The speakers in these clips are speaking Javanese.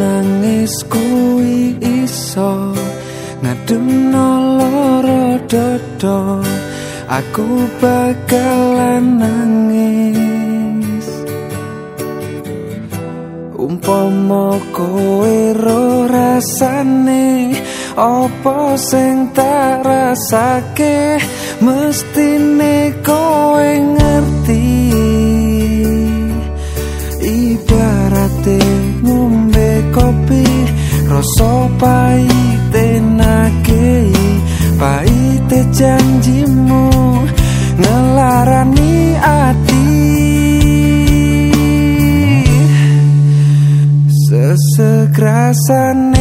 nangis kuwi iso ngademno loro dodo aku bakalan nangis. Umpama kowe ro rasane opo sing tak rasake? Mestine kowe rasa pahite nakei pahite janjimu ngelarani ati. Sesegrasane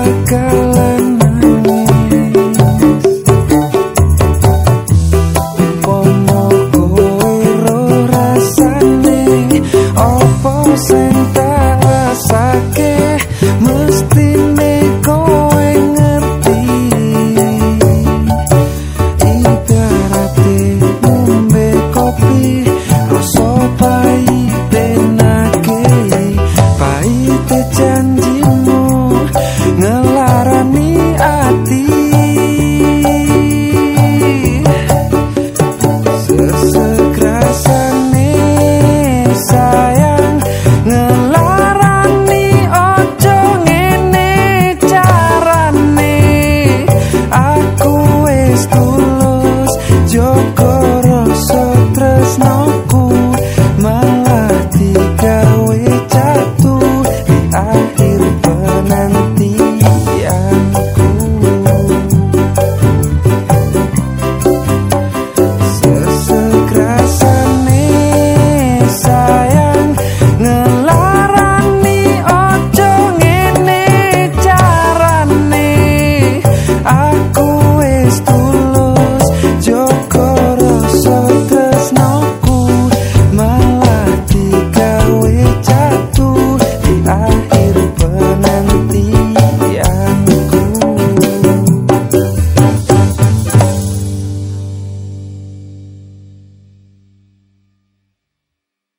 Kalian.